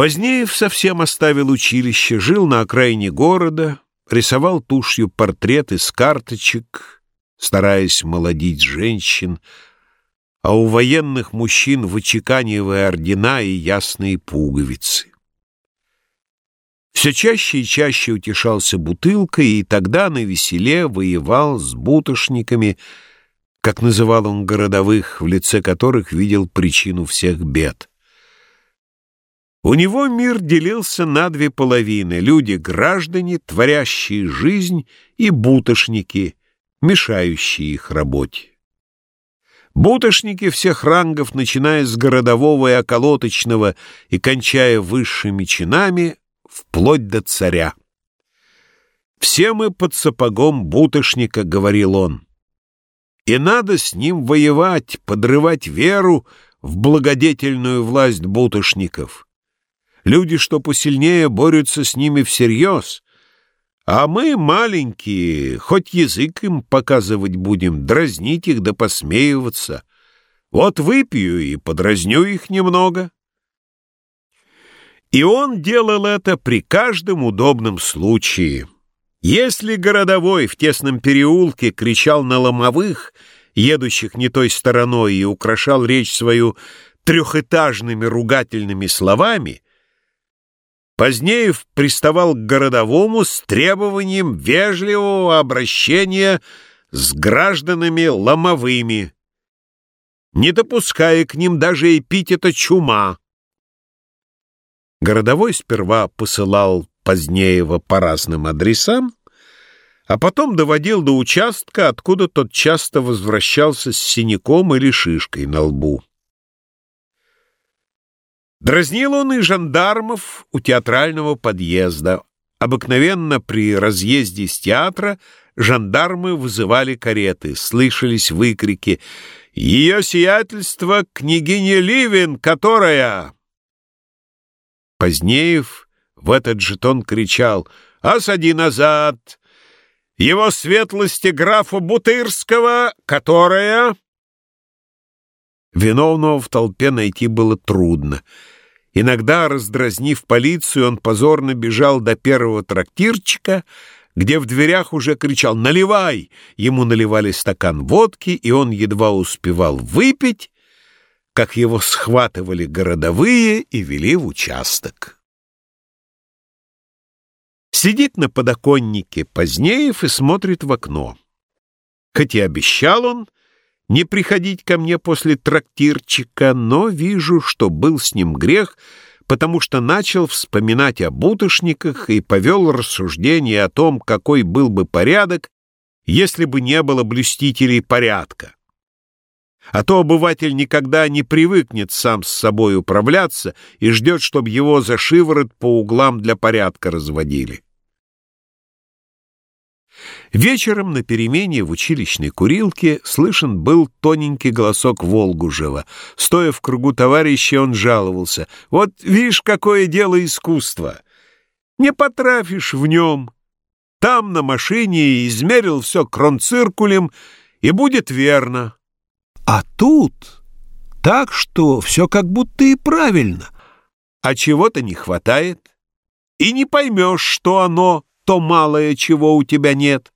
Позднее совсем оставил училище, жил на окраине города, рисовал тушью портреты с карточек, стараясь молодить женщин, а у военных мужчин вычеканивая ордена и ясные пуговицы. Все чаще и чаще утешался бутылкой, и тогда на веселе воевал с бутошниками, как называл он городовых, в лице которых видел причину всех бед. У него мир делился на две половины — люди-граждане, творящие жизнь, и бутошники, мешающие их работе. Бутошники всех рангов, начиная с городового и околоточного и кончая высшими чинами, вплоть до царя. «Все мы под сапогом бутошника», — говорил он, — «и надо с ним воевать, подрывать веру в благодетельную власть бутошников». Люди, что посильнее, борются с ними всерьез. А мы, маленькие, хоть язык им показывать будем, дразнить их да посмеиваться. Вот выпью и подразню их немного. И он делал это при каждом удобном случае. Если городовой в тесном переулке кричал на ломовых, едущих не той стороной, и украшал речь свою трехэтажными ругательными словами — Позднеев приставал к городовому с требованием вежливого обращения с гражданами ломовыми, не допуская к ним даже эпитета «чума». Городовой сперва посылал Позднеева по разным адресам, а потом доводил до участка, откуда тот часто возвращался с синяком или шишкой на лбу. Дразнил он и жандармов у театрального подъезда. Обыкновенно при разъезде с театра жандармы вызывали кареты, слышались выкрики «Ее сиятельство княгиня Ливин, которая...» Позднеев в этот же тон кричал «Осади назад! Его светлости графа Бутырского, которая...» Виновного в толпе найти было трудно. Иногда, раздразнив полицию, он позорно бежал до первого трактирчика, где в дверях уже кричал «Наливай!». Ему наливали стакан водки, и он едва успевал выпить, как его схватывали городовые и вели в участок. Сидит на подоконнике Позднеев и смотрит в окно. Хоть и обещал он, не приходить ко мне после трактирчика, но вижу, что был с ним грех, потому что начал вспоминать о бутышниках и повел рассуждение о том, какой был бы порядок, если бы не было блюстителей порядка. А то обыватель никогда не привыкнет сам с собой управляться и ждет, чтобы его за шиворот по углам для порядка разводили. Вечером на перемене в училищной курилке слышен был тоненький голосок Волгужева. Стоя в кругу товарища, он жаловался. «Вот видишь, какое дело искусства! Не потрафишь в нем. Там на машине измерил все кронциркулем, и будет верно. А тут так, что все как будто и правильно, а чего-то не хватает, и не поймешь, что оно то малое, чего у тебя нет».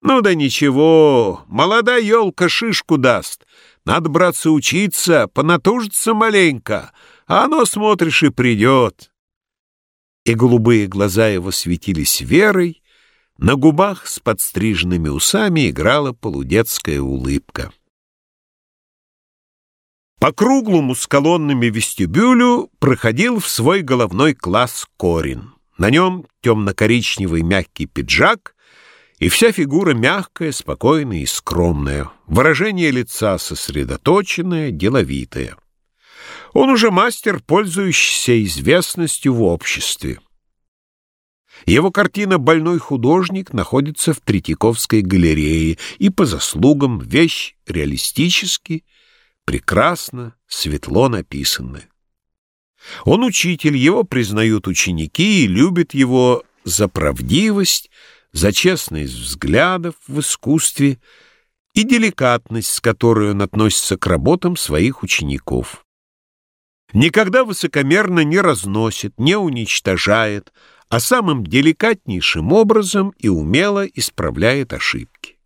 Ну да ничего, молодая елка шишку даст. Надо, братцы, учиться, понатужиться маленько, а оно, смотришь, и придет. И голубые глаза его светились верой, на губах с подстриженными усами играла полудетская улыбка. По круглому с колоннами вестибюлю проходил в свой головной класс Корин. На нем темно-коричневый мягкий пиджак — и вся фигура мягкая, спокойная и скромная, выражение лица сосредоточенное, деловитое. Он уже мастер, пользующийся известностью в обществе. Его картина «Больной художник» находится в Третьяковской галерее, и по заслугам вещь реалистически, прекрасно, светло написанная. Он учитель, его признают ученики и любят его за правдивость, за честность взглядов в искусстве и деликатность, с которой он относится к работам своих учеников. никогда высокомерно не разносит, не уничтожает, а самым деликатнейшим образом и умело исправляет ошибки.